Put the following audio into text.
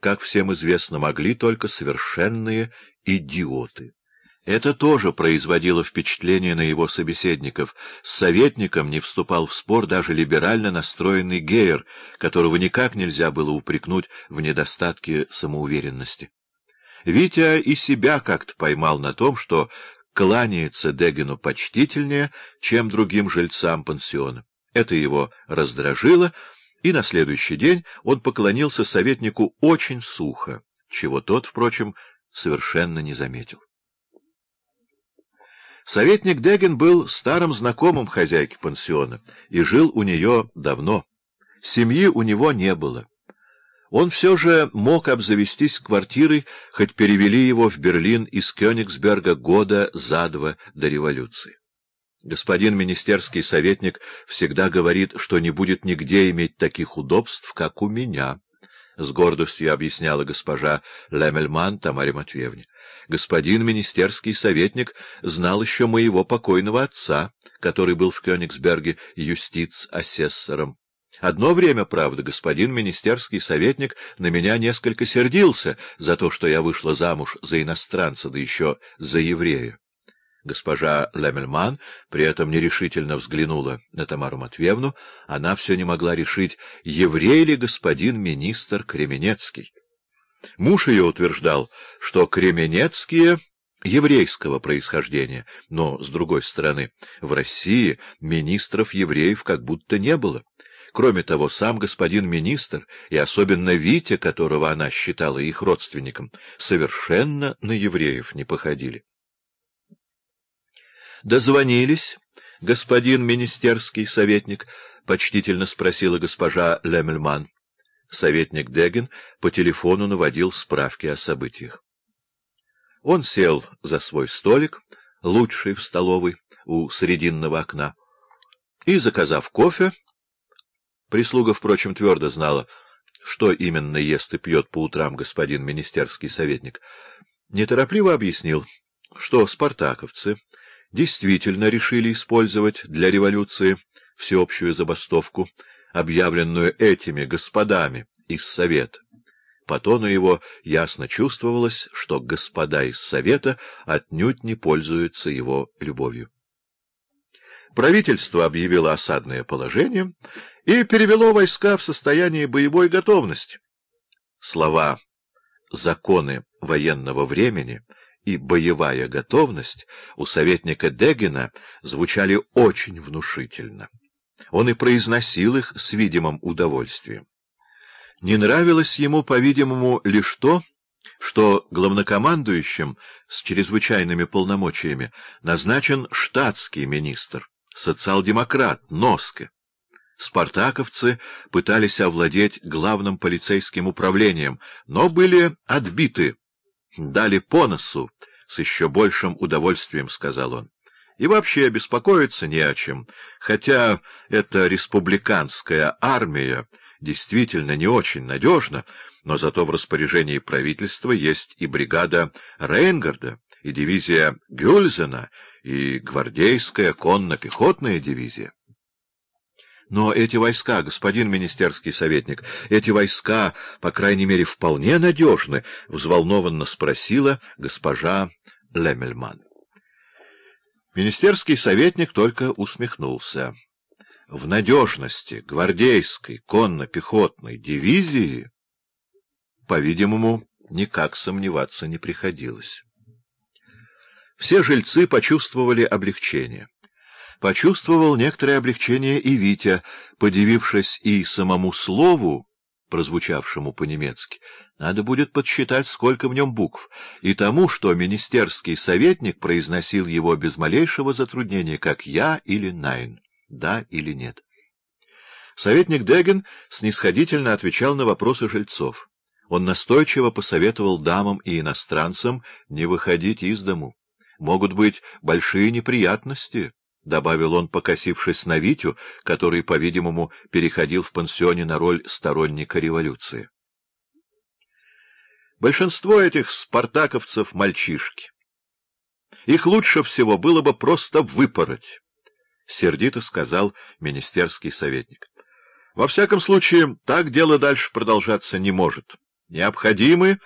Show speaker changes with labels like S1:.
S1: как всем известно, могли только совершенные идиоты. Это тоже производило впечатление на его собеседников. С советником не вступал в спор даже либерально настроенный Гейер, которого никак нельзя было упрекнуть в недостатке самоуверенности. Витя и себя как-то поймал на том, что кланяется Дегину почтительнее, чем другим жильцам пансиона. Это его раздражило, и на следующий день он поклонился советнику очень сухо, чего тот, впрочем, совершенно не заметил. Советник Дегин был старым знакомым хозяйки пансиона и жил у нее давно. Семьи у него не было. Он все же мог обзавестись квартирой, хоть перевели его в Берлин из Кёнигсберга года за два до революции. Господин министерский советник всегда говорит, что не будет нигде иметь таких удобств, как у меня, — с гордостью объясняла госпожа Лемельман Тамаре Матвеевне. Господин министерский советник знал еще моего покойного отца, который был в Кёнигсберге юстиц-асессором. Одно время, правда, господин министерский советник на меня несколько сердился за то, что я вышла замуж за иностранца, да еще за еврея. Госпожа Лемельман при этом нерешительно взглянула на Тамару Матвеевну. Она все не могла решить, еврей ли господин министр Кременецкий. Муж ее утверждал, что Кременецкие еврейского происхождения, но, с другой стороны, в России министров евреев как будто не было. Кроме того, сам господин министр, и особенно Витя, которого она считала их родственником, совершенно на евреев не походили. «Дозвонились, господин министерский советник?» — почтительно спросила госпожа Лемельман. Советник Дегин по телефону наводил справки о событиях. Он сел за свой столик, лучший в столовой, у срединного окна, и, заказав кофе, Прислуга, впрочем, твердо знала, что именно ест и пьет по утрам господин министерский советник. Неторопливо объяснил, что спартаковцы действительно решили использовать для революции всеобщую забастовку, объявленную этими господами из Совета. По тону его ясно чувствовалось, что господа из Совета отнюдь не пользуются его любовью. Правительство объявило осадное положение и перевело войска в состояние боевой готовности. Слова «законы военного времени» и «боевая готовность» у советника Дегина звучали очень внушительно. Он и произносил их с видимым удовольствием. Не нравилось ему, по-видимому, лишь то, что главнокомандующим с чрезвычайными полномочиями назначен штатский министр, социал-демократ Носке. Спартаковцы пытались овладеть главным полицейским управлением, но были отбиты. «Дали по носу», — с еще большим удовольствием сказал он. И вообще беспокоиться не о чем, хотя эта республиканская армия действительно не очень надежна, но зато в распоряжении правительства есть и бригада Рейнгарда, и дивизия Гюльзена, и гвардейская конно-пехотная дивизия. Но эти войска, господин министерский советник, эти войска, по крайней мере, вполне надежны, — взволнованно спросила госпожа Лемельман. Министерский советник только усмехнулся. В надежности гвардейской конно-пехотной дивизии, по-видимому, никак сомневаться не приходилось. Все жильцы почувствовали облегчение. Почувствовал некоторое облегчение и Витя, подивившись и самому слову, прозвучавшему по-немецки, надо будет подсчитать, сколько в нем букв, и тому, что министерский советник произносил его без малейшего затруднения, как «я» или «найн», «да» или «нет». Советник Дегин снисходительно отвечал на вопросы жильцов. Он настойчиво посоветовал дамам и иностранцам не выходить из дому могут быть большие неприятности, — добавил он, покосившись на Витю, который, по-видимому, переходил в пансионе на роль сторонника революции. Большинство этих спартаковцев — мальчишки. Их лучше всего было бы просто выпороть, — сердито сказал министерский советник. Во всяком случае, так дело дальше продолжаться не может. необходимы